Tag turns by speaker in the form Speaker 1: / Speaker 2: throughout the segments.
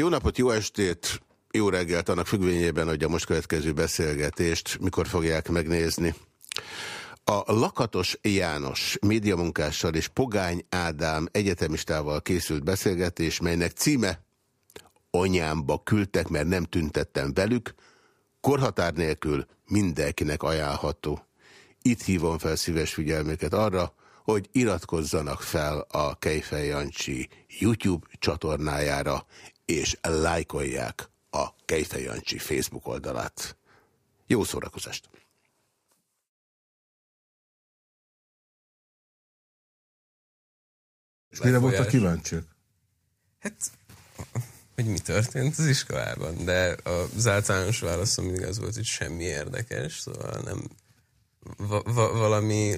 Speaker 1: Jó napot, jó estét, jó reggelt annak függvényében, hogy a most következő beszélgetést mikor fogják megnézni. A Lakatos János médiamunkással és Pogány Ádám egyetemistával készült beszélgetés, melynek címe Anyámba küldtek, mert nem tüntettem velük, korhatár nélkül mindenkinek ajánlható. Itt hívom fel szíves figyelmüket arra, hogy iratkozzanak fel a Kejfej Jancsi YouTube csatornájára, és lájkolják a Kejfej Jancsi Facebook oldalát. Jó szórakozást!
Speaker 2: És mire voltak kíváncsiak?
Speaker 3: Hát, hogy mi történt az iskolában, de az általános válaszom mindig az volt, hogy semmi érdekes, szóval nem va- va- valami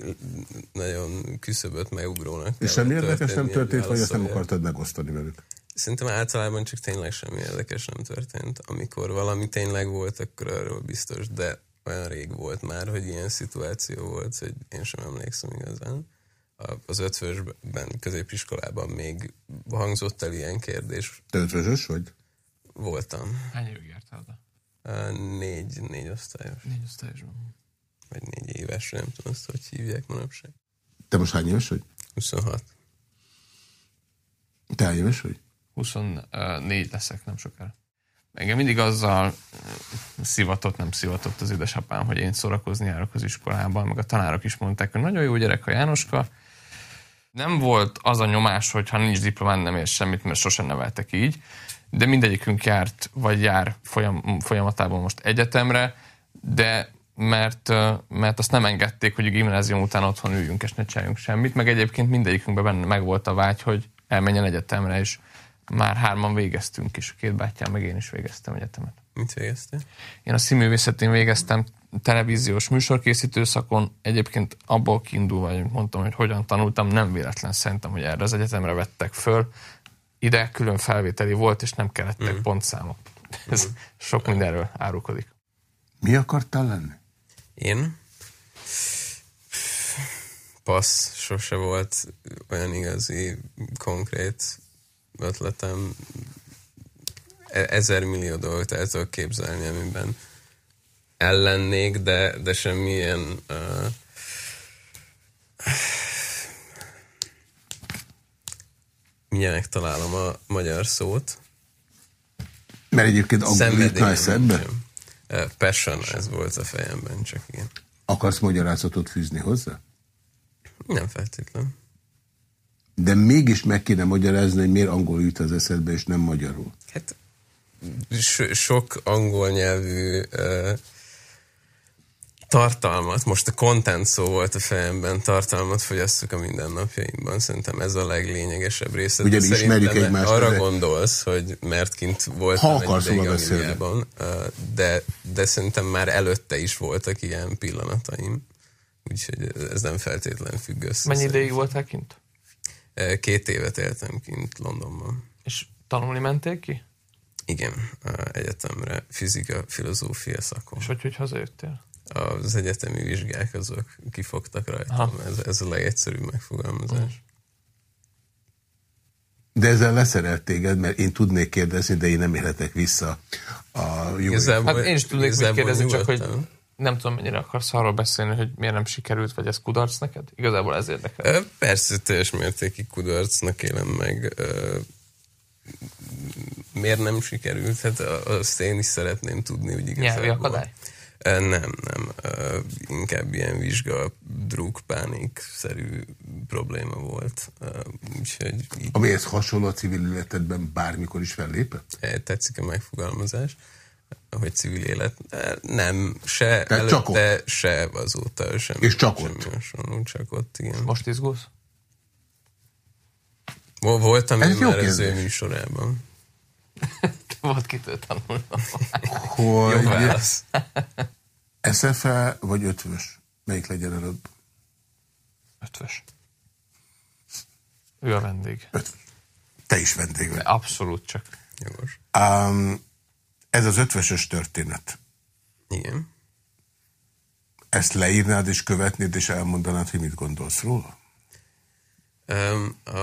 Speaker 3: nagyon küszöböt megugrónak.
Speaker 2: És semmi érdekes nem történt, vagy ezt nem akartad megosztani velük?
Speaker 3: Szerintem általában csak tényleg semmi érdekes nem történt. Amikor valami tényleg volt, akkor arról biztos, de olyan rég volt már, hogy ilyen szituáció volt, hogy én sem emlékszem igazán. Az ötvösben, középiskolában még hangzott el ilyen kérdés.
Speaker 2: Te ötvözös vagy?
Speaker 3: Voltam.
Speaker 4: Hány évig jártál oda?
Speaker 3: Négy, négy osztályos,
Speaker 4: Négy osztályosban.
Speaker 3: vagy négy éves, nem tudom azt, hogy hívják manapság.
Speaker 2: Te most hány éves vagy?
Speaker 3: 26.
Speaker 2: Te hány éves vagy?
Speaker 4: 24 leszek nem sokára. Engem mindig azzal ö, szivatott, nem szivatott az édesapám, hogy én szórakozni járok az iskolában, meg a tanárok is mondták, hogy nagyon jó gyerek a Jánoska. Nem volt az a nyomás, hogy ha nincs diplomán nem ér semmit, mert sosem neveltek így, de mindegyikünk járt, vagy jár folyam, folyamatában most egyetemre, de mert, mert azt nem engedték, hogy a gimnázium után otthon üljünk és ne csináljunk semmit, meg egyébként mindegyikünkben benne megvolt a vágy, hogy elmenjen egyetemre, és már hárman végeztünk is. Két bátyám, meg én is végeztem egyetemet.
Speaker 3: Mit végeztél?
Speaker 4: Én a színművészetén végeztem televíziós műsorkészítő szakon. Egyébként abból kiindulva, hogy mondtam, hogy hogyan tanultam, nem véletlen szerintem, hogy erre az egyetemre vettek föl. Ide külön felvételi volt, és nem kellettek mm. pontszámok. Ez sok mindenről árulkodik.
Speaker 2: Mi akartál lenni?
Speaker 3: Én? Passz, sose volt olyan igazi, konkrét ötletem. E- Ezer millió dolgot el tudok képzelni, amiben ellennék, de, de semmilyen uh, mindjárt megtalálom a magyar szót.
Speaker 2: Mert egyébként angol
Speaker 3: nincsen. Uh, Passion, ez volt a fejemben, csak igen.
Speaker 2: Akarsz magyarázatot fűzni hozzá?
Speaker 3: Nem feltétlen.
Speaker 2: De mégis meg kéne magyarázni, hogy miért angol jut az eszedbe, és nem magyarul.
Speaker 3: Hát so, sok angol nyelvű uh, tartalmat, most a content szó volt a fejemben, tartalmat fogyasszuk a mindennapjainkban, szerintem ez a leglényegesebb része.
Speaker 2: Ugye mi ismerjük egymást,
Speaker 3: Arra
Speaker 2: de-
Speaker 3: gondolsz, hogy mert kint voltam
Speaker 2: Ha
Speaker 3: egy
Speaker 2: akarsz
Speaker 3: ideig. Angliában, uh, de, de szerintem már előtte is voltak ilyen pillanataim. Úgyhogy ez nem feltétlen függ össze.
Speaker 4: Mennyi ideig voltál kint?
Speaker 3: Két évet éltem kint Londonban.
Speaker 4: És tanulni mentél ki?
Speaker 3: Igen, egyetemre, fizika, filozófia szakon.
Speaker 4: És hogy, hogy hazajöttél?
Speaker 3: az egyetemi vizsgák azok kifogtak rajtam. Ez, ez a legegyszerűbb megfogalmazás.
Speaker 2: De ezzel leszerelt téged, mert én tudnék kérdezni, de én nem élhetek vissza a jó
Speaker 3: Igazából,
Speaker 4: Hát én is tudnék mit kérdezni, csak hogy. Nem tudom, mennyire akarsz arról beszélni, hogy miért nem sikerült, vagy ez kudarc neked? Igazából ez érdekel.
Speaker 3: Persze, teljes mértékig kudarcnak élem meg. Miért nem sikerült? Hát azt én is szeretném tudni, hogy igazából...
Speaker 4: Nyelvi akadály?
Speaker 3: Nem, nem. Inkább ilyen vizsga, druk, pánik-szerű probléma volt. Úgyhogy így
Speaker 2: Amihez hasonló a civil életedben bármikor is fellépett?
Speaker 3: Tetszik a megfogalmazás, hogy civil élet. Nem, se
Speaker 2: Tehát csak
Speaker 3: előtte, se azóta. Sem,
Speaker 2: És csak
Speaker 3: semmi
Speaker 2: ott.
Speaker 3: hasonló, csak ott, igen.
Speaker 4: Most izgulsz?
Speaker 3: Vol- Voltam
Speaker 2: Ez
Speaker 3: én
Speaker 2: jó
Speaker 3: már az ő
Speaker 2: kérdés.
Speaker 3: műsorában.
Speaker 4: Volt kitől tanulnom.
Speaker 3: Jó
Speaker 2: Hogy
Speaker 3: válasz.
Speaker 2: SFE vagy ötvös? Melyik legyen előbb?
Speaker 4: Ötvös. Ő a vendég.
Speaker 2: Ötvös. Te is vendég vagy.
Speaker 4: Abszolút csak.
Speaker 3: Jogos.
Speaker 2: Um, ez az ötvösös történet.
Speaker 3: Igen.
Speaker 2: Ezt leírnád és követnéd, és elmondanád, hogy mit gondolsz róla?
Speaker 3: Um, a,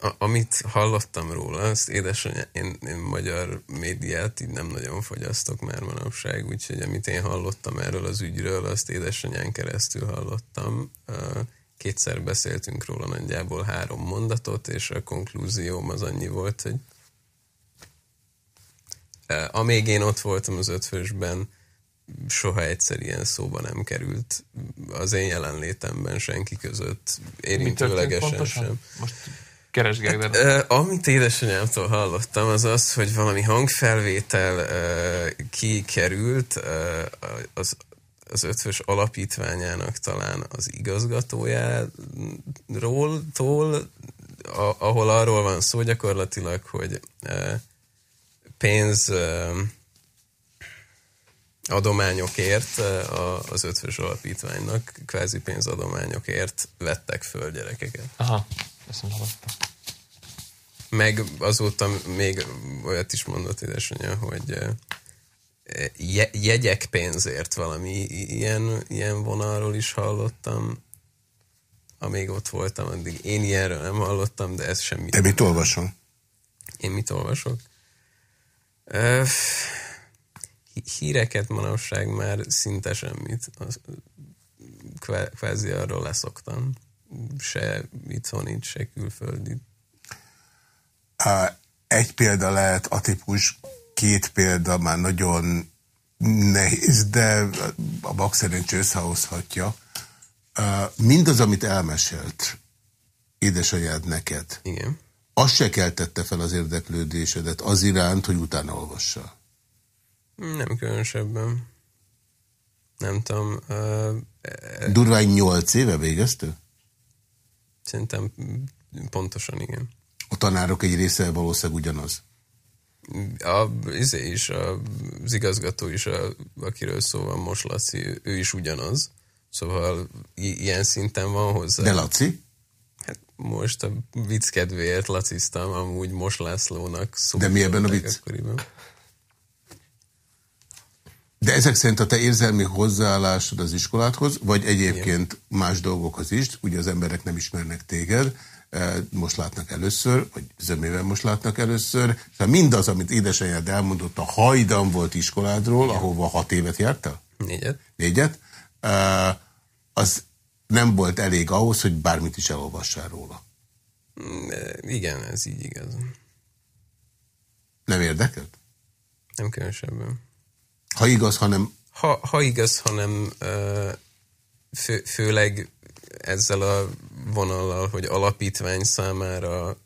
Speaker 3: a, amit hallottam róla, azt édesanyja, én, én magyar médiát így nem nagyon fogyasztok már manapság, úgyhogy amit én hallottam erről az ügyről, azt édesanyán keresztül hallottam. Kétszer beszéltünk róla nagyjából három mondatot, és a konklúzióm az annyi volt, hogy amíg én ott voltam az ötfősben, soha egyszer ilyen szóba nem került az én jelenlétemben senki között, érintőlegesen sem.
Speaker 4: Most keresgélek.
Speaker 3: Hát, amit édesanyámtól hallottam, az az, hogy valami hangfelvétel kikerült az, az ötvös alapítványának talán az igazgatójáról, tól, ahol arról van szó gyakorlatilag, hogy pénz adományokért az ötvös alapítványnak, kvázi pénzadományokért vettek föl gyerekeket.
Speaker 4: Aha, ezt nem hallottam.
Speaker 3: Meg azóta még olyat is mondott édesanyja, hogy jegyek pénzért valami ilyen, ilyen vonalról is hallottam, amíg ott voltam, addig én ilyenről nem hallottam, de ez semmi.
Speaker 2: Te mit olvasol?
Speaker 3: Én mit olvasok? Híreket manapság már szinte semmit. Az, kvázi arról leszoktam. Se itthoni, se külföldi.
Speaker 2: Egy példa lehet atipus, két példa már nagyon nehéz, de a bak szerint összehozhatja. Mindaz, amit elmesélt édesanyád neked,
Speaker 3: Igen.
Speaker 2: Az se keltette fel az érdeklődésedet az iránt, hogy utána olvassa.
Speaker 3: Nem különösebben. Nem tudom. Uh,
Speaker 2: Durvány nyolc éve végeztő?
Speaker 3: Szerintem pontosan igen.
Speaker 2: A tanárok egy része valószínűleg ugyanaz.
Speaker 3: A, izé is, a, az igazgató is, a, akiről szó van most Laci, ő is ugyanaz. Szóval ilyen szinten van hozzá.
Speaker 2: De Laci?
Speaker 3: Most a vicc kedvéért laciztam, amúgy most Lászlónak.
Speaker 2: De mi ebben a vicc? Akkoriban. De ezek szerint a te érzelmi hozzáállásod az iskoládhoz, vagy egyébként Igen. más dolgokhoz is, ugye az emberek nem ismernek téged, eh, most látnak először, vagy zömében most látnak először, és mindaz, amit édesanyád elmondott, a hajdan volt iskoládról, Igen. ahova hat évet jártál?
Speaker 3: Négyet.
Speaker 2: Négyet. Eh, az nem volt elég ahhoz, hogy bármit is elolvassál róla.
Speaker 3: Mm, igen, ez így igaz.
Speaker 2: Nem érdekelt?
Speaker 3: Nem különösebben.
Speaker 2: Ha igaz, hanem...
Speaker 3: Ha, ha igaz, hanem fő, főleg ezzel a vonallal, hogy alapítvány számára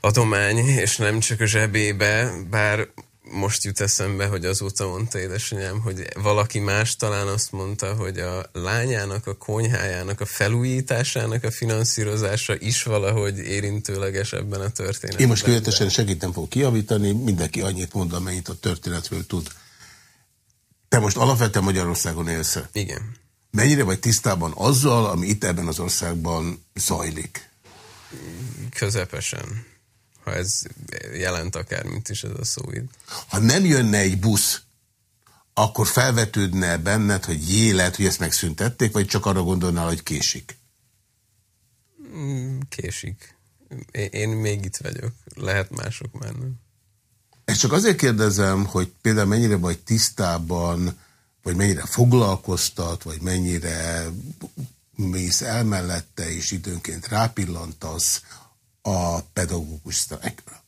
Speaker 3: adomány, és nem csak a zsebébe, bár most jut eszembe, hogy azóta mondta édesanyám, hogy valaki más talán azt mondta, hogy a lányának, a konyhájának, a felújításának a finanszírozása is valahogy érintőleges ebben a történetben.
Speaker 2: Én most követesen segítem fog kiavítani, mindenki annyit mond, amennyit a történetről tud. Te most alapvetően Magyarországon élsz -e?
Speaker 3: Igen.
Speaker 2: Mennyire vagy tisztában azzal, ami itt ebben az országban zajlik?
Speaker 3: Közepesen ha ez jelent akármit is ez a szó.
Speaker 2: Ha nem jönne egy busz, akkor felvetődne benned, hogy jé, lehet, hogy ezt megszüntették, vagy csak arra gondolnál, hogy késik?
Speaker 3: Mm, késik. Én még itt vagyok. Lehet mások már nem.
Speaker 2: Ezt csak azért kérdezem, hogy például mennyire vagy tisztában, vagy mennyire foglalkoztat, vagy mennyire mész el mellette, és időnként rápillantasz a pedagógus sztrájkra?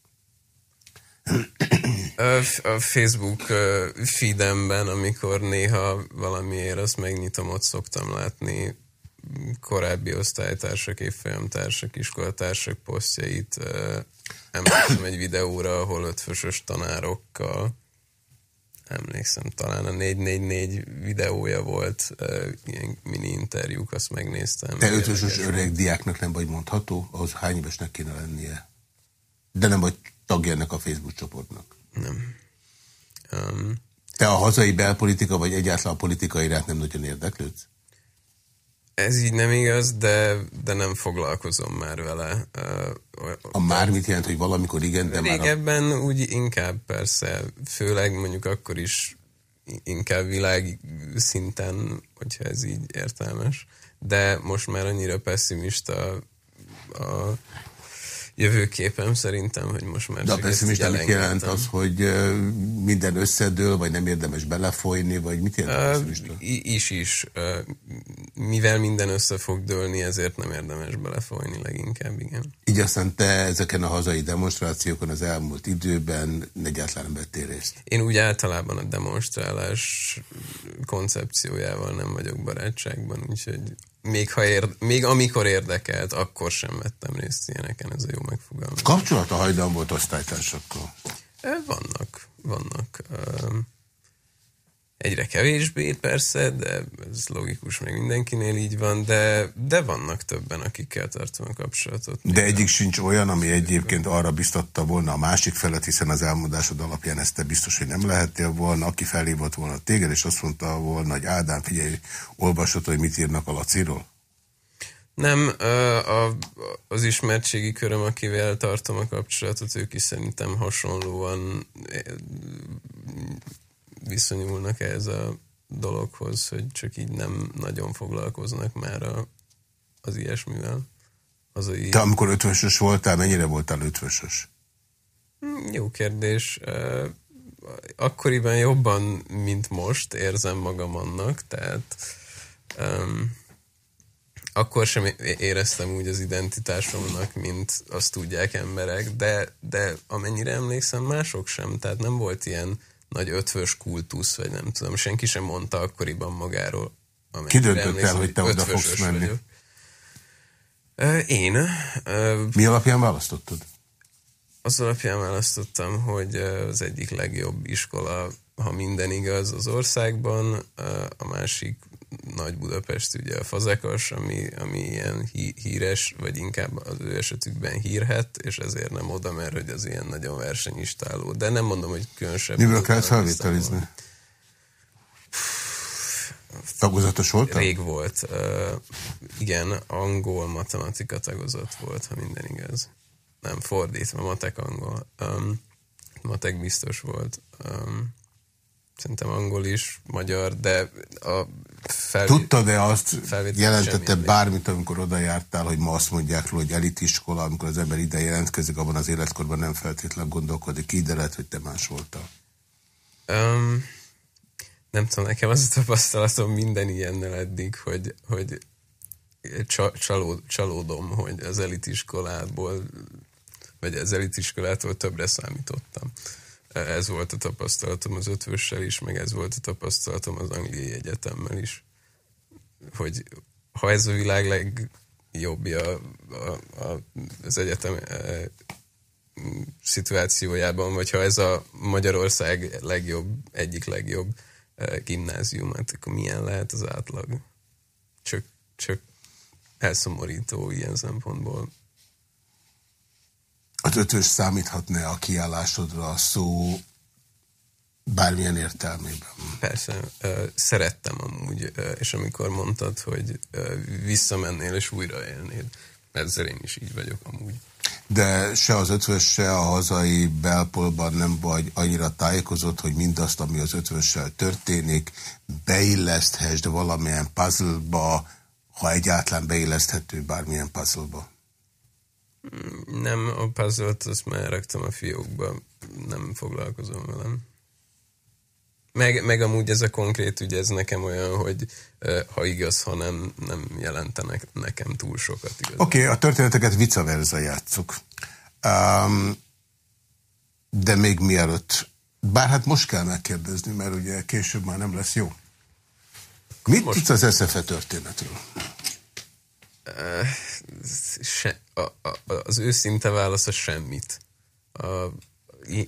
Speaker 3: A Facebook feedemben, amikor néha valamiért azt megnyitom, ott szoktam látni korábbi osztálytársak, évfolyamtársak, iskolatársak posztjait. Emlékszem egy videóra, ahol ötfösös tanárokkal emlékszem, talán a 444 videója volt, ilyen mini interjúk, azt megnéztem.
Speaker 2: Te ötösös öreg diáknak nem vagy mondható, ahhoz hány évesnek kéne lennie? De nem vagy tagja ennek a Facebook csoportnak?
Speaker 3: Nem. Um,
Speaker 2: Te a hazai belpolitika, vagy egyáltalán a politika iránt nem nagyon érdeklődsz?
Speaker 3: Ez így nem igaz, de, de nem foglalkozom már vele.
Speaker 2: A már mit jelent, hogy valamikor igen, de
Speaker 3: már... Régebben a... úgy inkább persze, főleg mondjuk akkor is inkább világ szinten, hogyha ez így értelmes. De most már annyira pessimista a jövőképem szerintem, hogy most már
Speaker 2: De a pessimistának jelent az, hogy minden összedől, vagy nem érdemes belefolyni, vagy mit jelent
Speaker 3: uh, Is is. Uh, mivel minden össze fog dőlni, ezért nem érdemes belefolyni leginkább, igen.
Speaker 2: Így aztán te ezeken a hazai demonstrációkon az elmúlt időben egyáltalán nem vettél részt?
Speaker 3: Én úgy általában a demonstrálás koncepciójával nem vagyok barátságban, úgyhogy még, ha érde, még amikor érdekelt, akkor sem vettem részt ilyeneken, ez a jó megfogalmazás.
Speaker 2: Kapcsolat a hajdan volt osztálytársakkal?
Speaker 3: Vannak, vannak. Egyre kevésbé persze, de ez logikus, még mindenkinél így van, de, de vannak többen, akikkel tartom a kapcsolatot.
Speaker 2: De egyik sincs olyan, ami egyébként arra biztatta volna a másik felet, hiszen az elmondásod alapján ezt te biztos, hogy nem lehettél volna, aki felhívott volna téged, és azt mondta volna, hogy Ádám, figyelj, olvasod, hogy mit írnak a Laciról?
Speaker 3: Nem, a, az ismertségi köröm, akivel tartom a kapcsolatot, ők is szerintem hasonlóan viszonyulnak ez a dologhoz, hogy csak így nem nagyon foglalkoznak már a, az ilyesmivel.
Speaker 2: Az a így... Te amikor ötvösös voltál, mennyire voltál ötvösös?
Speaker 3: Hmm, jó kérdés. Akkoriban jobban, mint most érzem magam annak, tehát um, akkor sem éreztem úgy az identitásomnak, mint azt tudják emberek, de, de amennyire emlékszem, mások sem, tehát nem volt ilyen nagy ötvös kultusz, vagy nem tudom, senki sem mondta akkoriban magáról.
Speaker 2: Ki döntött el, hogy te oda fogsz menni? Vagyok.
Speaker 3: Én.
Speaker 2: Mi alapján választottad?
Speaker 3: Az alapján választottam, hogy az egyik legjobb iskola, ha minden igaz, az országban, a másik nagy Budapest ugye a Fazekas, ami, ami ilyen hí, híres, vagy inkább az ő esetükben hírhet, és ezért nem oda, mert hogy az ilyen nagyon versenyistáló. De nem mondom, hogy különösebb.
Speaker 2: Miből kellett felvételizni? Tagozatos volt?
Speaker 3: Rég volt. Uh, igen, angol matematika tagozat volt, ha minden igaz. Nem, fordítva, matek angol. Um, matek biztos volt. Um, szerintem angol is, magyar, de a
Speaker 2: felvét... Tudtad-e azt, jelentette bármit, amikor oda jártál, hogy ma azt mondják róla, hogy elitiskola, amikor az ember ide jelentkezik, abban az életkorban nem feltétlenül gondolkodik, így de lehet, hogy te más voltál.
Speaker 3: Um, nem tudom, nekem az a tapasztalatom minden ilyennel eddig, hogy, hogy csalód, csalódom, hogy az elitiskolából, vagy az elitiskolától többre számítottam. Ez volt a tapasztalatom az ötvössel is, meg ez volt a tapasztalatom az angliai egyetemmel is. Hogy ha ez a világ legjobbja a, a, az egyetem e, szituációjában, vagy ha ez a Magyarország legjobb, egyik legjobb e, gimnázium, hát akkor milyen lehet az átlag? Csak, csak elszomorító ilyen szempontból.
Speaker 2: Az ötös számíthatna a kiállásodra a szó bármilyen értelmében?
Speaker 3: Persze, szerettem amúgy, és amikor mondtad, hogy visszamennél és újra élnéd, ezzel én is így vagyok amúgy.
Speaker 2: De se az ötvös, se a hazai belpolban nem vagy annyira tájékozott, hogy mindazt, ami az ötvössel történik, beilleszthessd valamilyen puzzleba, ha egyáltalán beilleszthető bármilyen puzzleba.
Speaker 3: Nem, a puzzle-t azt már raktam a fiókba, nem foglalkozom velem. Meg, meg amúgy ez a konkrét ügy, ez nekem olyan, hogy ha igaz, ha nem, nem jelentenek nekem túl sokat.
Speaker 2: Oké, okay, a történeteket vice versa játszuk. Um, de még mielőtt, bár hát most kell megkérdezni, mert ugye később már nem lesz jó. Mit most... tudsz az SZFE történetről?
Speaker 3: se, a, a, az őszinte válasz a semmit. A,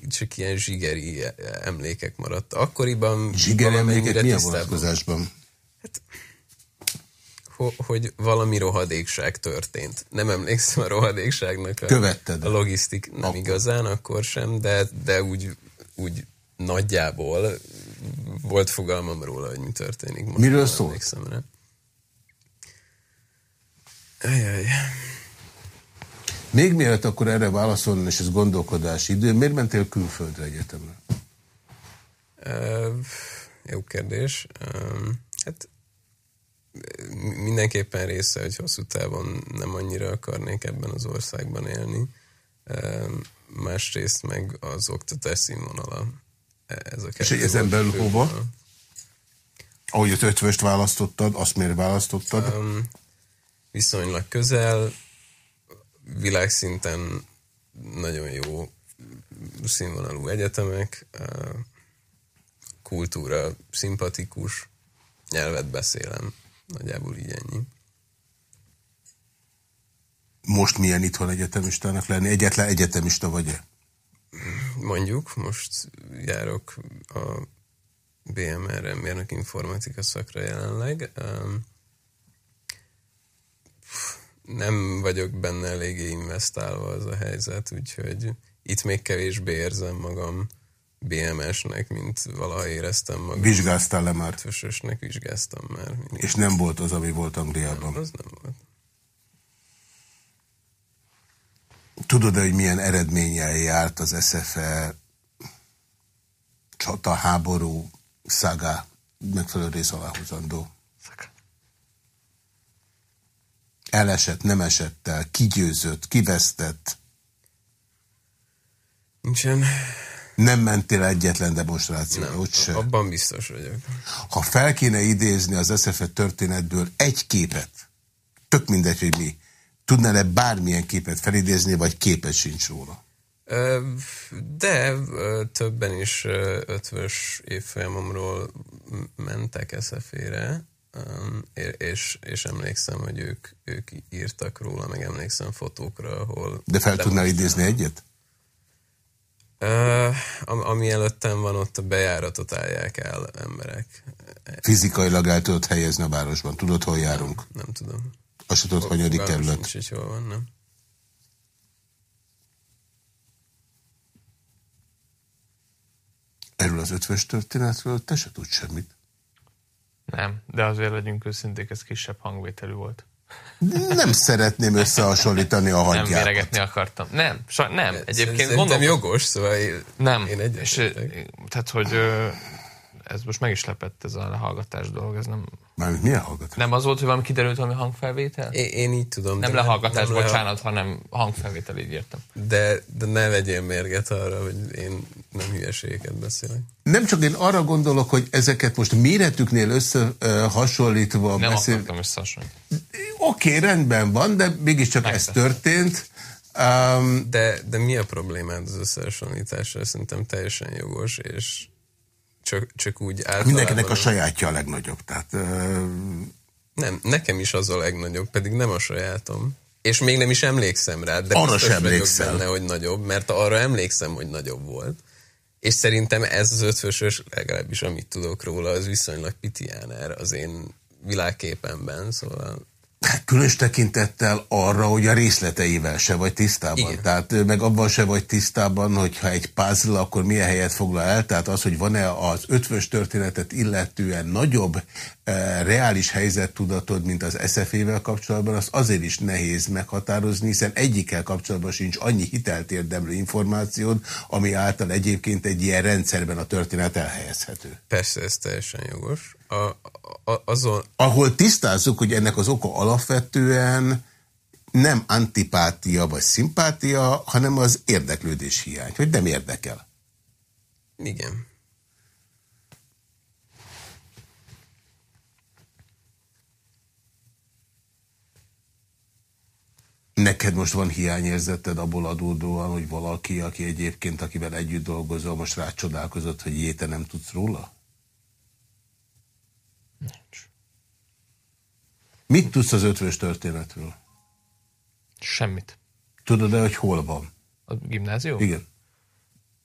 Speaker 3: csak ilyen zsigeri emlékek maradt. Akkoriban
Speaker 2: zsigeri emlékek milyen vonatkozásban? Hát,
Speaker 3: hogy valami rohadékság történt. Nem emlékszem a rohadékságnak a,
Speaker 2: Követted.
Speaker 3: a logisztik, nem akkor. igazán, akkor sem, de, de úgy, úgy nagyjából volt fogalmam róla, hogy mi történik.
Speaker 2: Most Miről szól?
Speaker 3: Ajaj.
Speaker 2: Még mielőtt akkor erre válaszolni, és ez gondolkodási idő, miért mentél külföldre egyetemre?
Speaker 3: Uh, jó kérdés. Uh, hát mindenképpen része, hogy hosszú távon nem annyira akarnék ebben az országban élni. Másrészt meg az oktatás színvonala. Ez a
Speaker 2: És ezen belül hova? Ahogy az ötvöst választottad, azt miért választottad? Um,
Speaker 3: viszonylag közel, világszinten nagyon jó színvonalú egyetemek, kultúra szimpatikus, nyelvet beszélem, nagyjából így ennyi.
Speaker 2: Most milyen itthon egyetemistának lenni? Egyetlen egyetemista vagy-e?
Speaker 3: Mondjuk, most járok a BMR-re, mérnök informatika szakra jelenleg. Nem vagyok benne eléggé investálva az a helyzet, úgyhogy itt még kevésbé érzem magam BMS-nek, mint valaha éreztem magam.
Speaker 2: Vizsgáztál le már?
Speaker 3: Ötösösnek vizsgáztam már.
Speaker 2: És nem volt az, ami volt Angliában?
Speaker 3: Nem, az nem volt.
Speaker 2: Tudod-e, hogy milyen eredménnyel járt az SFE csata, háború, szaga megfelelő rész aláhozandó? Elesett, nem esett el, kigyőzött, kivesztett?
Speaker 3: Nincsen.
Speaker 2: Nem mentél egyetlen demonstrációra, ott sem.
Speaker 3: Abban biztos vagyok.
Speaker 2: Ha fel kéne idézni az SFE történetből egy képet, tök mindegy, hogy mi, tudnál-e bármilyen képet felidézni, vagy képet sincs róla?
Speaker 3: De többen is ötvös évfolyamomról mentek SZF-ére, és, és emlékszem, hogy ők, ők írtak róla, meg emlékszem fotókra, ahol...
Speaker 2: De fel tudnál idézni egyet?
Speaker 3: Uh, ami előttem van, ott a bejáratot állják el emberek.
Speaker 2: Fizikailag el tudod helyezni a városban? Tudod, hol járunk?
Speaker 3: Nem, nem tudom.
Speaker 2: Azt tudod, hanyadik kerület?
Speaker 3: Nincs, hogy hol van, nem.
Speaker 2: Erről az ötvös történetről te se tudsz semmit.
Speaker 4: Nem, de azért legyünk őszinték, ez kisebb hangvételű volt.
Speaker 2: Nem szeretném összehasonlítani a hangyákat.
Speaker 4: Nem méregetni akartam. Nem, so, nem. Egyébként
Speaker 3: gondolom, jogos, szóval én,
Speaker 4: nem.
Speaker 3: én egyet.
Speaker 4: Tehát, hogy ez most meg is lepett ez a lehallgatás dolog, ez nem...
Speaker 2: Mármint milyen hallgatás?
Speaker 4: Nem az volt, hogy valami kiderült valami hangfelvétel?
Speaker 3: Én, én így tudom.
Speaker 4: Nem lehallgatás, nem bocsánat, le... hanem hangfelvétel, így értem.
Speaker 3: De, de ne vegyél mérget arra, hogy én nem hülyeségeket beszélek.
Speaker 2: Nem csak én arra gondolok, hogy ezeket most méretüknél összehasonlítva...
Speaker 4: Nem beszél... akartam összehasonlítani.
Speaker 2: Oké, okay, rendben van, de mégiscsak ez történt.
Speaker 3: Um, de, de mi a problémád az összehasonlításra? Szerintem teljesen jogos, és csak, csak úgy általában...
Speaker 2: Mindenkinek a sajátja a legnagyobb, tehát... Uh...
Speaker 3: Nem, nekem is az a legnagyobb, pedig nem a sajátom. És még nem is emlékszem rá, de
Speaker 2: arra sem emlékszel.
Speaker 3: benne, hogy nagyobb, mert arra emlékszem, hogy nagyobb volt. És szerintem ez az ötvösös, legalábbis amit tudok róla, az viszonylag pitiáner az én világképemben, szóval
Speaker 2: Különös tekintettel arra, hogy a részleteivel se vagy tisztában. Igen. Tehát meg abban se vagy tisztában, hogyha egy puzzle, akkor milyen helyet foglal el. Tehát az, hogy van-e az ötvös történetet illetően nagyobb e, reális helyzettudatod, mint az SZF-vel kapcsolatban, az azért is nehéz meghatározni, hiszen egyikkel kapcsolatban sincs annyi hitelt érdemlő információd, ami által egyébként egy ilyen rendszerben a történet elhelyezhető.
Speaker 3: Persze, ez teljesen jogos a, a, azon...
Speaker 2: Ahol tisztázzuk, hogy ennek az oka alapvetően nem antipátia vagy szimpátia, hanem az érdeklődés hiány, hogy nem érdekel.
Speaker 3: Igen.
Speaker 2: Neked most van hiányérzeted abból adódóan, hogy valaki, aki egyébként, akivel együtt dolgozol, most rácsodálkozott, hogy jéte nem tudsz róla?
Speaker 4: Nincs.
Speaker 2: Mit tudsz az ötvös történetről?
Speaker 4: Semmit.
Speaker 2: Tudod-e, hogy hol van?
Speaker 4: A gimnázium?
Speaker 2: Igen.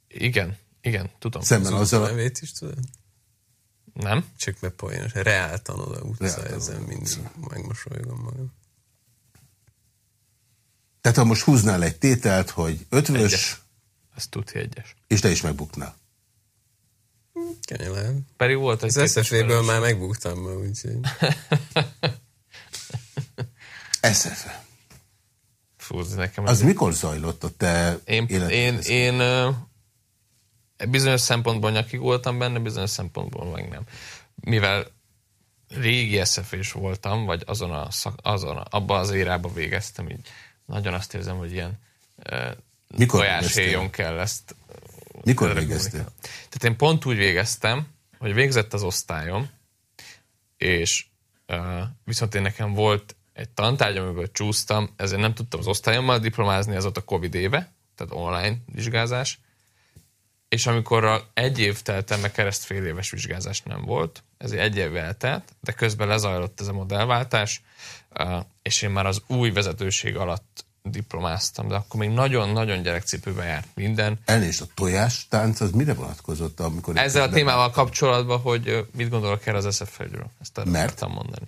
Speaker 4: Igen, igen, tudom.
Speaker 2: Szemben az azzal...
Speaker 3: nevét is tudod?
Speaker 4: Nem.
Speaker 3: Csak meg poénos. Reál Tanoda utca, ezen mindig megmosolyogom magam.
Speaker 2: Tehát ha most húznál egy tételt, hogy ötvös... Egyes.
Speaker 4: Ez tudja egyes.
Speaker 2: És te is megbuknál.
Speaker 3: Kenyelem.
Speaker 4: Pedig volt egy
Speaker 3: Az SZF-ből már megbuktam ma, úgyhogy...
Speaker 2: SZF.
Speaker 4: Fú, nekem
Speaker 2: az mikor zajlott a te
Speaker 4: Én, én, én bizonyos szempontból nyakig voltam benne, bizonyos szempontból meg nem. Mivel régi szf voltam, vagy azon a, szak, azon a, abban az érába végeztem, így nagyon azt érzem, hogy ilyen
Speaker 2: Mikor
Speaker 4: tojáshéjon kell ezt
Speaker 2: Mikor végeztél?
Speaker 4: Tehát én pont úgy végeztem, hogy végzett az osztályom, és uh, viszont én nekem volt egy tantárgy, amiből csúsztam, ezért nem tudtam az osztályommal diplomázni, ez volt a Covid éve, tehát online vizsgázás, és amikor a egy év teltem, meg keresztfél éves vizsgázás nem volt, ezért egy év eltelt, de közben lezajlott ez a modellváltás, és én már az új vezetőség alatt diplomáztam, de akkor még nagyon-nagyon gyerekcipőben járt minden.
Speaker 2: Elnézést, a tojás tánc az mire vonatkozott, amikor...
Speaker 4: Ezzel a témával kapcsolatban, hogy mit gondolok erre az SF-ről. Ezt el
Speaker 2: Mert?
Speaker 4: mondani.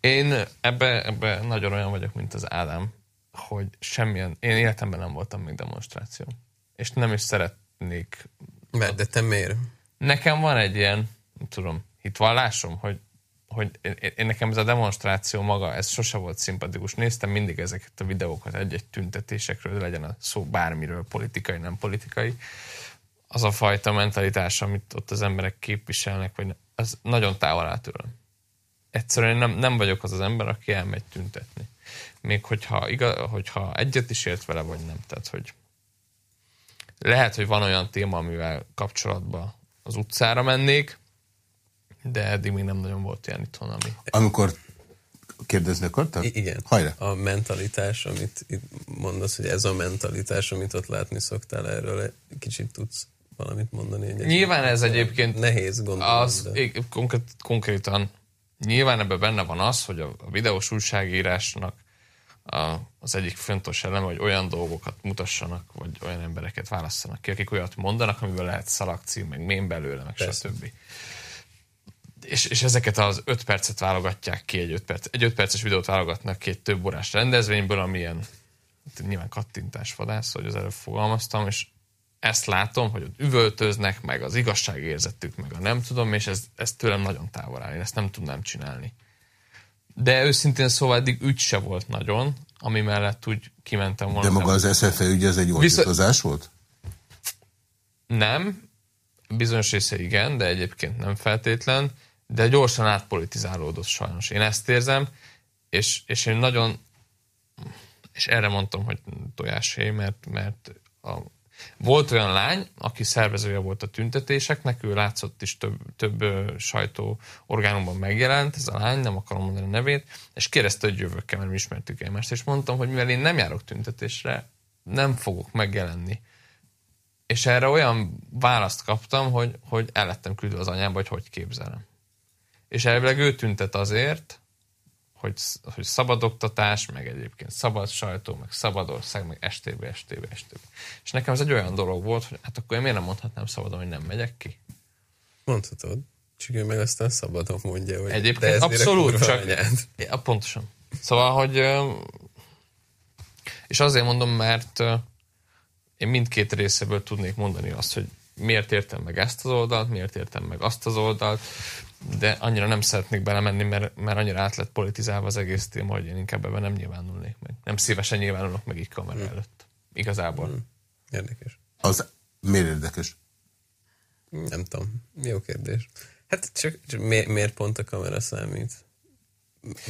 Speaker 4: Én ebbe, ebbe nagyon olyan vagyok, mint az Ádám, hogy semmilyen, én életemben nem voltam még demonstráció. És nem is szeretnék.
Speaker 3: Mert, de te miért?
Speaker 4: Nekem van egy ilyen, nem tudom, hitvallásom, hogy, hogy én, nekem ez a demonstráció maga, ez sose volt szimpatikus. Néztem mindig ezeket a videókat egy-egy tüntetésekről, legyen a szó bármiről, politikai, nem politikai. Az a fajta mentalitás, amit ott az emberek képviselnek, vagy az nagyon távol áll tőlem. Egyszerűen nem, nem vagyok az az ember, aki elmegy tüntetni. Még hogyha, igaz, hogyha egyet is ért vele, vagy nem. Tehát, hogy lehet, hogy van olyan téma, amivel kapcsolatban az utcára mennék, de eddig még nem nagyon volt ilyen itthon, ami...
Speaker 2: Amikor kérdezni akartak?
Speaker 3: I- igen.
Speaker 2: Hajrá.
Speaker 3: A mentalitás, amit itt mondasz, hogy ez a mentalitás, amit ott látni szoktál erről, egy kicsit tudsz valamit mondani. Egy
Speaker 4: Nyilván ez egyébként
Speaker 3: Nehéz gondolni.
Speaker 4: az,
Speaker 3: de-
Speaker 4: konkrét, konkrétan nyilván ebben benne van az, hogy a, a videós újságírásnak a, az egyik fontos eleme, hogy olyan dolgokat mutassanak, vagy olyan embereket válasszanak ki, akik olyat mondanak, amiből lehet szalagcím, meg mém belőle, meg
Speaker 3: Persze.
Speaker 4: stb. És, és ezeket az öt percet válogatják ki, egy öt, perc, egy öt perces videót válogatnak egy több órás rendezvényből, amilyen nyilván kattintás vadász, hogy az előbb fogalmaztam, és ezt látom, hogy ott üvöltöznek, meg az igazságérzetük, meg a nem tudom, és ez, ez tőlem nagyon távol áll, én ezt nem tudnám csinálni. De őszintén szóval eddig ügy se volt nagyon, ami mellett úgy kimentem volna.
Speaker 2: De maga az SFE ügy, ez egy ordítozás volt?
Speaker 4: Nem, bizonyos része igen, de egyébként nem feltétlen, de gyorsan átpolitizálódott sajnos. Én ezt érzem, és, és én nagyon, és erre mondtam, hogy tojásé, mert, mert a, volt olyan lány, aki szervezője volt a tüntetéseknek, ő látszott is több, több sajtó orgánumban megjelent, ez a lány, nem akarom mondani a nevét, és kérdezte, hogy jövök-e, mert mi ismertük egymást, és mondtam, hogy mivel én nem járok tüntetésre, nem fogok megjelenni. És erre olyan választ kaptam, hogy, hogy el lettem küldve az anyámba, hogy hogy képzelem. És elvileg ő tüntet azért, hogy, hogy szabad oktatás, meg egyébként szabad sajtó, meg szabad ország, meg STB, STB, STB. És nekem ez egy olyan dolog volt, hogy hát akkor én miért nem mondhatnám szabadon, hogy nem megyek ki?
Speaker 3: Mondhatod. Csak ő meg aztán szabadon mondja, hogy
Speaker 4: Egyébként
Speaker 3: de ez
Speaker 4: abszolút, csak-
Speaker 3: anyád.
Speaker 4: Ja, pontosan. Szóval, hogy... És azért mondom, mert én mindkét részéből tudnék mondani azt, hogy miért értem meg ezt az oldalt, miért értem meg azt az oldalt, de annyira nem szeretnék belemenni, mert, mert annyira át lett politizálva az egész téma, hogy én inkább ebben nem nyilvánulnék meg. Nem szívesen nyilvánulok meg így kamera előtt. Igazából.
Speaker 3: Érdekes.
Speaker 2: Az miért érdekes?
Speaker 3: Nem tudom. Jó kérdés. Hát csak, csak mi, miért pont a kamera számít?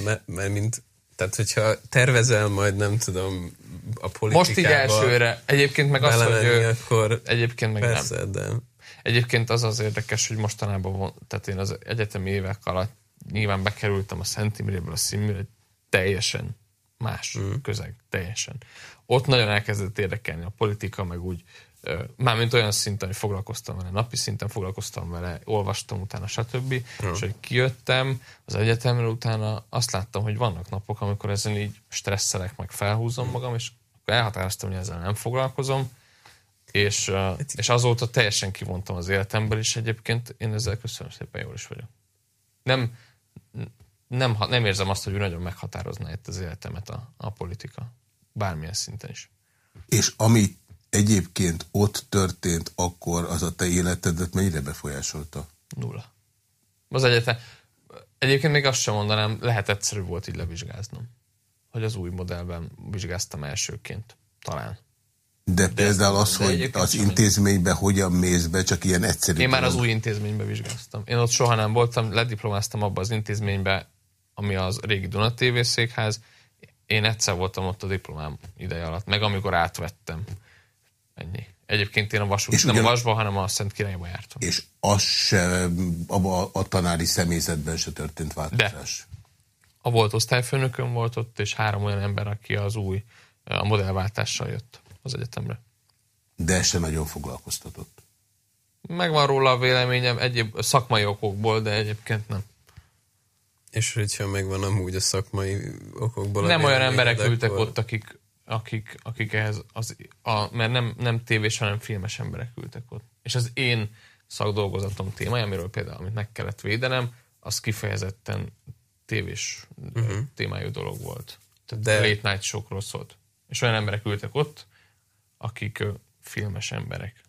Speaker 3: Mert, mert mint, tehát hogyha tervezel majd, nem tudom, a politikába
Speaker 4: Most így elsőre. Egyébként meg az, hogy... ö,
Speaker 3: akkor
Speaker 4: Egyébként meg nem.
Speaker 3: persze, de
Speaker 4: Egyébként az az érdekes, hogy mostanában, tehát én az egyetemi évek alatt nyilván bekerültem a Szent Imréből a színműre, teljesen más mm. közeg, teljesen. Ott nagyon elkezdett érdekelni a politika, meg úgy, mármint olyan szinten, hogy foglalkoztam vele, napi szinten foglalkoztam vele, olvastam utána, stb. Mm. És hogy kijöttem az egyetemről utána, azt láttam, hogy vannak napok, amikor ezen így stresszelek, meg felhúzom magam, és akkor elhatároztam, hogy ezzel nem foglalkozom, és, és azóta teljesen kivontam az életemből, és egyébként én ezzel köszönöm szépen jól is vagyok. Nem, nem, ha- nem érzem azt, hogy nagyon meghatározná itt az életemet a, a politika. Bármilyen szinten is.
Speaker 2: És ami egyébként ott történt, akkor az a te életedet mennyire befolyásolta?
Speaker 4: Nulla. Az egyetem. Egyébként még azt sem mondanám, lehet egyszerű volt így levizsgáznom. Hogy az új modellben vizsgáztam elsőként. Talán.
Speaker 2: De például az,
Speaker 4: de
Speaker 2: hogy az intézménybe hogyan mész be, csak ilyen egyszerű
Speaker 4: Én már az új intézménybe vizsgáztam. Én ott soha nem voltam, lediplomáztam abba az intézménybe, ami az régi Duna TV székház. Én egyszer voltam ott a diplomám ideje alatt, meg amikor átvettem. Ennyi. Egyébként én a vasút,
Speaker 2: És
Speaker 4: nem
Speaker 2: ugyan-
Speaker 4: a vasba, hanem a Szent Királyba jártam.
Speaker 2: És az se, abba a tanári személyzetben se történt változás.
Speaker 4: A volt osztályfőnökön volt ott, és három olyan ember, aki az új, a modellváltással jött az egyetemre.
Speaker 2: De ez se nagyon foglalkoztatott.
Speaker 4: Megvan róla a véleményem egyéb szakmai okokból, de egyébként nem.
Speaker 3: És hogyha megvan amúgy a szakmai okokból a
Speaker 4: nem olyan emberek ültek
Speaker 3: akkor-
Speaker 4: ott, akik, akik, akik ehhez, az, a, mert nem, nem tévés, hanem filmes emberek ültek ott. És az én szakdolgozatom témája, amiről például, amit meg kellett védenem, az kifejezetten tévés uh-huh. témájú dolog volt. Tehát
Speaker 3: De-
Speaker 4: late night showkról szólt. És olyan emberek ültek ott, akik filmes emberek.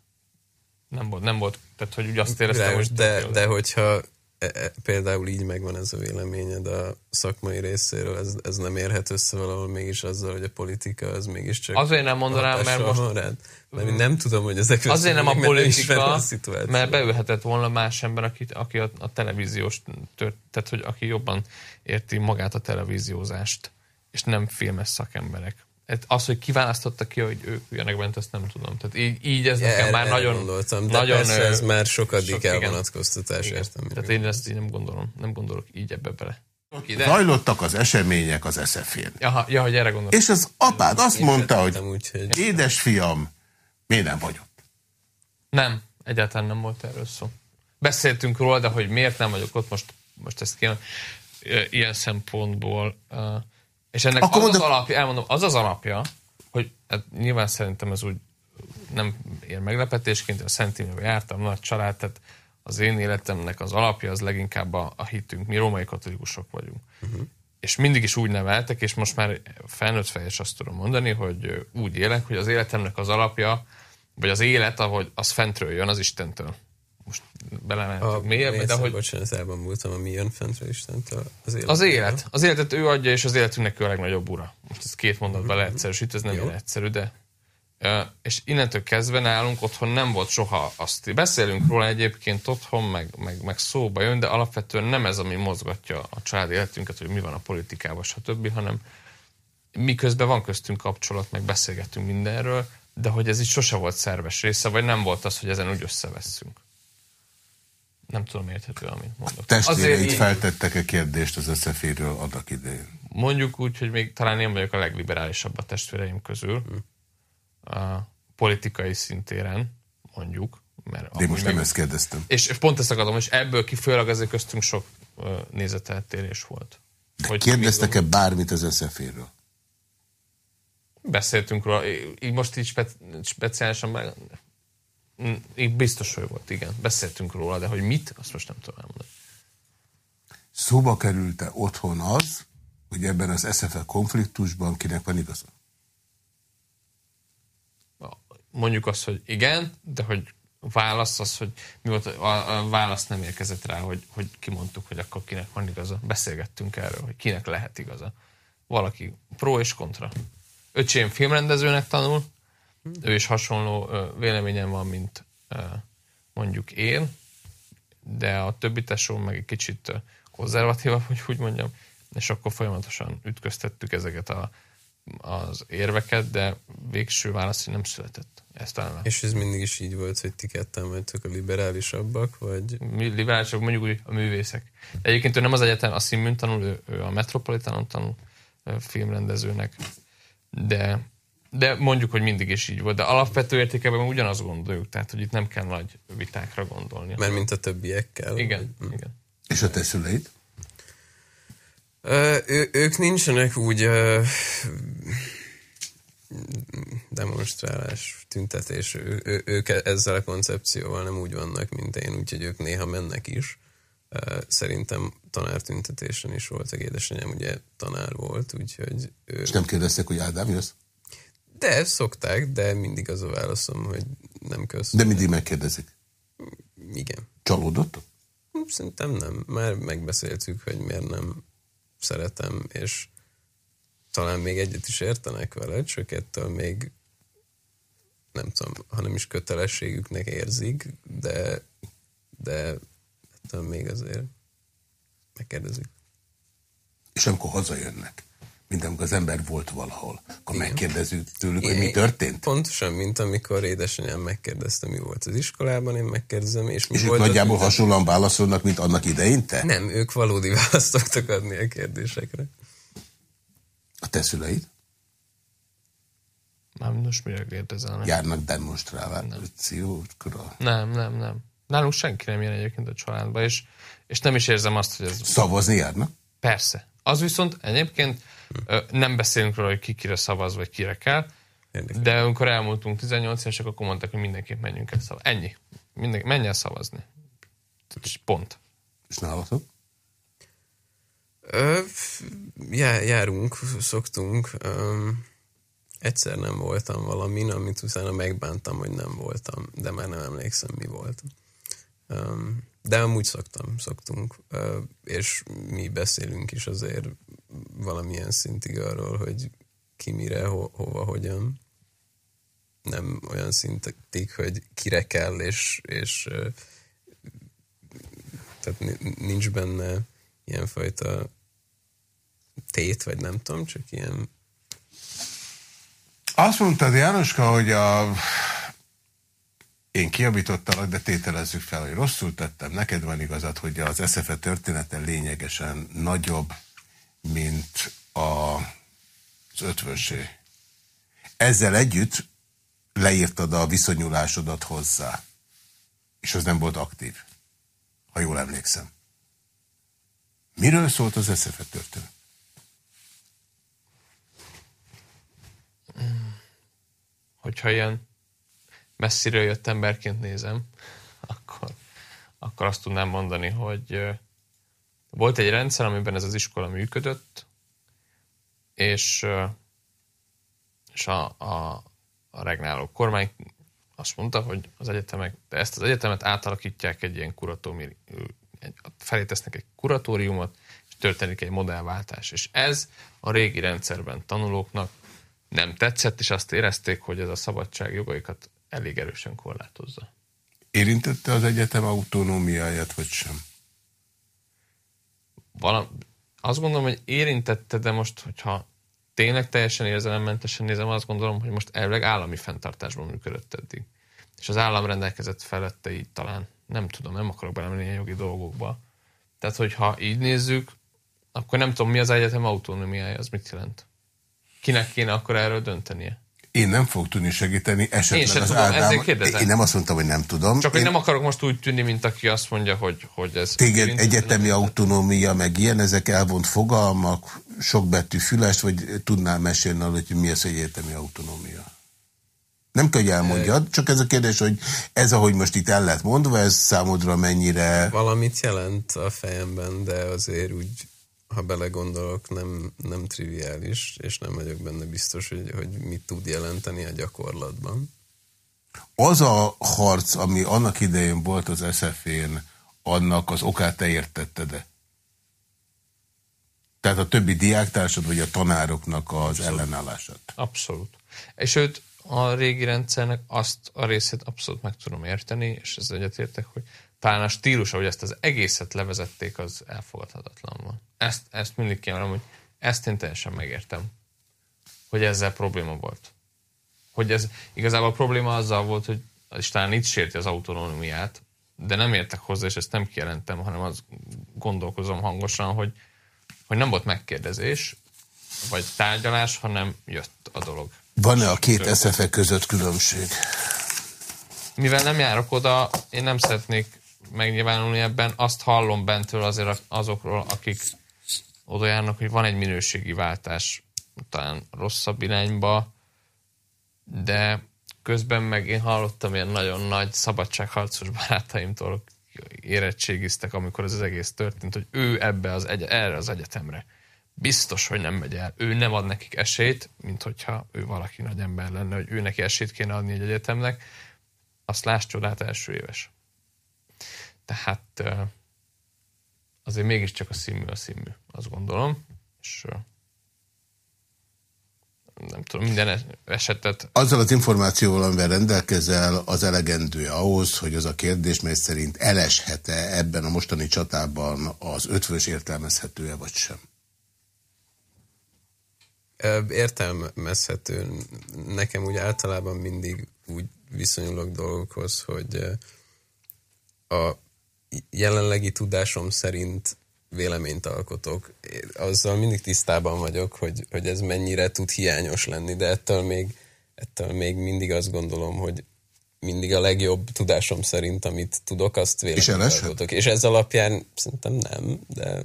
Speaker 4: Nem volt, nem volt, tehát hogy úgy azt éreztem,
Speaker 3: Világos,
Speaker 4: hogy
Speaker 3: de, de hogyha e, e, például így megvan ez a véleményed a szakmai részéről, ez, ez nem érhet össze valahol mégis azzal, hogy a politika az mégiscsak
Speaker 4: Azért nem mondanám, mert most-
Speaker 3: rád? Mert én nem tudom, hogy ezek
Speaker 4: Azért nem a politika,
Speaker 3: a
Speaker 4: mert beülhetett volna más ember, aki, aki a, a televíziós, tört, tehát hogy aki jobban érti magát a televíziózást, és nem filmes szakemberek. Hát Az, hogy kiválasztotta ki, hogy ők üljenek bent, ezt nem tudom. Tehát így, így ez
Speaker 3: Ja,
Speaker 4: nekem már nagyon...
Speaker 3: gondoltam, de
Speaker 4: nagyon,
Speaker 3: persze ez már sokadik
Speaker 4: sok-
Speaker 3: elvonatkoztatás,
Speaker 4: Igen.
Speaker 3: értem.
Speaker 4: Tehát én ezt így nem gondolom. Nem gondolok így ebbe bele. De,
Speaker 2: Zajlottak az események az eszefén.
Speaker 4: ja, ja, hogy erre gondolok.
Speaker 2: És az apád azt
Speaker 3: Én
Speaker 2: mondta, hogy
Speaker 3: úgy, hogy
Speaker 2: édes fiam, miért nem vagy ott?
Speaker 4: Nem, egyáltalán nem volt erről szó. Beszéltünk róla, de hogy miért nem vagyok ott, most, most ezt kéne ilyen szempontból. ö, És ennek
Speaker 2: Akkor
Speaker 4: az
Speaker 2: mondom-
Speaker 4: az alapja, elmondom, az az alapja, hogy hát nyilván szerintem ez úgy nem ér meglepetésként, a Szent Imrében jártam, nagy család, tehát az én életemnek az alapja az leginkább a, a hitünk. Mi római katolikusok vagyunk. Uh-huh. És mindig is úgy neveltek, és most már felnőtt fejes azt tudom mondani, hogy úgy élek, hogy az életemnek az alapja, vagy az élet, ahogy az fentről jön, az Istentől. Most belementünk mélyebbre, de hogy
Speaker 3: Bocsánat, elban múltam, ami jön fentről Istentől. Az élet.
Speaker 4: az élet. Az életet ő adja, és az életünknek ő a legnagyobb ura. Most ez két mondatban leegyszerűsít, ez nem
Speaker 3: Jó.
Speaker 4: egyszerű, de... És innentől kezdve nálunk otthon nem volt soha azt. Beszélünk róla egyébként otthon, meg, meg, meg szóba jön, de alapvetően nem ez, ami mozgatja a család életünket, hogy mi van a politikában, stb., hanem miközben van köztünk kapcsolat, meg beszélgetünk mindenről, de hogy ez így sose volt szerves része, vagy nem volt az, hogy ezen úgy összevesszünk. Nem tudom érthető, amit mondok.
Speaker 2: Testvéreid
Speaker 4: így-
Speaker 2: feltettek-e kérdést az eszeféről annak idején?
Speaker 4: mondjuk úgy, hogy még talán én vagyok a legliberálisabb a testvéreim közül, a politikai szintéren, mondjuk. Mert
Speaker 2: De én most nem
Speaker 4: meg-
Speaker 2: ezt kérdeztem.
Speaker 4: és pont ezt akarom, és ebből kifolyólag azért köztünk sok nézeteltérés volt. Hogy
Speaker 2: Kérdeztek-e bármit az eszeféről?
Speaker 4: Beszéltünk róla, így most így spe, speciálisan meg, biztos, hogy volt, igen. Beszéltünk róla, de hogy mit, azt most nem tudom elmondani.
Speaker 2: Szóba került-e otthon az, hogy ebben az SFL konfliktusban kinek van igaza?
Speaker 4: mondjuk azt, hogy igen, de hogy válasz az, hogy mi volt, a, a válasz nem érkezett rá, hogy, hogy kimondtuk, hogy akkor kinek van igaza. Beszélgettünk erről, hogy kinek lehet igaza. Valaki pro és kontra. Öcsém filmrendezőnek tanul, ő is hasonló ö, véleményem van, mint mondjuk én, de a többi tesóm meg egy kicsit konzervatívabb, hogy úgy mondjam, és akkor folyamatosan ütköztettük ezeket a, az érveket, de végső válasz hogy nem született. Ez talán
Speaker 3: És ez mindig is így volt, hogy ti ketten vagytok a liberálisabbak, vagy
Speaker 4: mi- liberálisok, mondjuk úgy a művészek. Egyébként ő nem az egyetem, a színműn tanul, ő, ő a Metropolitanon tanul filmrendezőnek, de, de mondjuk, hogy mindig is így volt. De alapvető értékeben ugyanazt gondoljuk, tehát hogy itt nem kell nagy vitákra gondolni.
Speaker 3: mert mint a többiekkel.
Speaker 4: Igen, igen.
Speaker 2: És a te szüleid?
Speaker 3: Ö, ő, ők nincsenek úgy ö, demonstrálás, tüntetés. Ő, ő, ők ezzel a koncepcióval nem úgy vannak, mint én, úgyhogy ők néha mennek is. Ö, Szerintem tanártüntetésen is voltak. Édesanyám ugye tanár volt, úgyhogy ő...
Speaker 2: És nem kérdeztek, hogy Ádám jössz?
Speaker 3: De szokták, de mindig az a válaszom, hogy nem kösz.
Speaker 2: De mindig megkérdezik.
Speaker 3: Igen.
Speaker 2: Csalódottak?
Speaker 3: Szerintem nem. Már megbeszéltük, hogy miért nem szeretem, és talán még egyet is értenek vele, csak ettől még nem tudom, hanem is kötelességüknek érzik, de, de tudom, még azért megkérdezik.
Speaker 2: És amikor hazajönnek, mint amikor az ember volt valahol, akkor Igen. megkérdezzük tőlük, hogy mi történt?
Speaker 3: Pontosan, mint amikor édesanyám megkérdezte, mi volt az iskolában, én megkérdezem, és mi
Speaker 2: és
Speaker 3: volt
Speaker 2: ők nagyjából hasonlóan válaszolnak, mint annak idején te?
Speaker 3: Nem, ők valódi választ szoktak adni a kérdésekre.
Speaker 2: A te szüleid?
Speaker 4: Nem, most mire kérdezel?
Speaker 2: Járnak demonstrálációkra?
Speaker 4: Nem, nem, nem. Nálunk senki nem jön egyébként a családba, és, és nem is érzem azt, hogy ez...
Speaker 2: Szavazni járnak?
Speaker 4: Persze. Az viszont egyébként nem beszélünk róla, hogy ki kire szavaz, vagy kire kell, de amikor elmúltunk 18 évesek, akkor mondták, hogy mindenképp menjünk el szavazni. Ennyi. Minden, menj el szavazni. Pont.
Speaker 2: És nálatok?
Speaker 3: Ö, já, járunk, szoktunk. Ö, egyszer nem voltam valamin, amit utána megbántam, hogy nem voltam, de már nem emlékszem, mi volt. Ö, de amúgy szoktam, szoktunk. És mi beszélünk is azért valamilyen szintig arról, hogy ki mire, ho, hova, hogyan. Nem olyan szintig, hogy kire kell, és, és tehát nincs benne ilyenfajta tét, vagy nem tudom, csak ilyen...
Speaker 2: Azt mondtad, Jánoska, hogy a... én kiabítottalak, de tételezzük fel, hogy rosszul tettem. Neked van igazad, hogy az SZFE története lényegesen nagyobb, mint a, az ötvösé. Ezzel együtt leírtad a viszonyulásodat hozzá, és az nem volt aktív, ha jól emlékszem. Miről szólt az SZFE történet?
Speaker 4: hogyha ilyen messziről jött emberként nézem, akkor, akkor azt tudnám mondani, hogy volt egy rendszer, amiben ez az iskola működött, és, és a, a, a regnáló kormány azt mondta, hogy az egyetemek, de ezt az egyetemet átalakítják egy ilyen kuratórium, felé tesznek egy kuratóriumot, és történik egy modellváltás. És ez a régi rendszerben tanulóknak nem tetszett, és azt érezték, hogy ez a szabadság jogaikat elég erősen korlátozza.
Speaker 2: Érintette az egyetem autonómiáját, vagy sem?
Speaker 4: Valam, azt gondolom, hogy érintette, de most, hogyha tényleg teljesen érzelemmentesen nézem, azt gondolom, hogy most elvileg állami fenntartásban működött eddig. És az állam rendelkezett felette így talán. Nem tudom, nem akarok belemenni ilyen jogi dolgokba. Tehát, hogyha így nézzük, akkor nem tudom, mi az egyetem autonómiája, az mit jelent kinek kéne akkor erről döntenie?
Speaker 2: Én nem fog tudni segíteni, esetleg Én az tudom, Ádám... Én nem azt mondtam, hogy nem tudom.
Speaker 4: Csak
Speaker 2: én...
Speaker 4: hogy nem akarok most úgy tűnni, mint aki azt mondja, hogy, hogy ez...
Speaker 2: Téged egyetemi autonómia, meg ilyen, ezek elvont fogalmak, sokbetű füles, vagy tudnál mesélni hogy mi az egyetemi autonómia? Nem kell, hogy elmondjad, csak ez a kérdés, hogy ez, ahogy most itt el lett mondva, ez számodra mennyire...
Speaker 3: Valamit jelent a fejemben, de azért úgy ha belegondolok, nem, nem triviális, és nem vagyok benne biztos, hogy, hogy mit tud jelenteni a gyakorlatban.
Speaker 2: Az a harc, ami annak idején volt az SZF-én, annak az okát te értetted -e? Tehát a többi diáktársad, vagy a tanároknak az abszolút. ellenállását?
Speaker 4: Abszolút. És őt a régi rendszernek azt a részét abszolút meg tudom érteni, és ez egyetértek, hogy talán a stílus, ahogy ezt az egészet levezették, az elfogadhatatlan van. Ezt, ezt mindig kiemelem, hogy ezt én teljesen megértem, hogy ezzel probléma volt. Hogy ez igazából a probléma azzal volt, hogy és talán itt sérti az autonómiát, de nem értek hozzá, és ezt nem kijelentem, hanem azt gondolkozom hangosan, hogy, hogy nem volt megkérdezés, vagy tárgyalás, hanem jött a dolog.
Speaker 2: Van-e a két eszefe között különbség?
Speaker 4: Mivel nem járok oda, én nem szeretnék megnyilvánulni ebben. Azt hallom bentől azért azokról, akik oda járnak, hogy van egy minőségi váltás, talán rosszabb irányba, de közben meg én hallottam ilyen nagyon nagy szabadságharcos barátaimtól, érettségiztek, amikor ez az egész történt, hogy ő ebbe az egy, erre az egyetemre biztos, hogy nem megy el. Ő nem ad nekik esélyt, mint hogyha ő valaki nagy ember lenne, hogy ő neki esélyt kéne adni egy egyetemnek. Azt láss csodát első éves. Tehát azért mégiscsak a színmű a színmű, azt gondolom. És nem tudom, minden esetet.
Speaker 2: Azzal az információval, amivel rendelkezel, az elegendő ahhoz, hogy az a kérdés, mely szerint eleshet-e ebben a mostani csatában az ötvös értelmezhető-e vagy sem?
Speaker 3: Értelmezhető. Nekem úgy általában mindig úgy viszonyulok dolgokhoz, hogy a jelenlegi tudásom szerint véleményt alkotok. Azzal mindig tisztában vagyok, hogy, hogy ez mennyire tud hiányos lenni, de ettől még, ettől még mindig azt gondolom, hogy mindig a legjobb tudásom szerint, amit tudok, azt véleményt alkotok. És ez alapján szerintem nem, de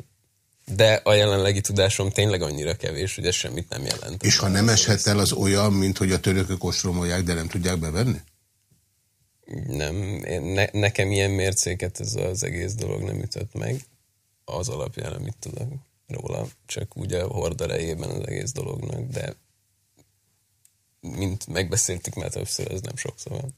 Speaker 3: de a jelenlegi tudásom tényleg annyira kevés, hogy ez semmit nem jelent.
Speaker 2: És ha nem eshet el, az olyan, mint hogy a törökök ostromolják, de nem tudják bevenni?
Speaker 3: Nem, ne, nekem ilyen mércéket ez az egész dolog nem ütött meg. Az alapján, amit tudok róla, csak úgy a az egész dolognak, de mint megbeszéltük már többször, ez nem sok szóval.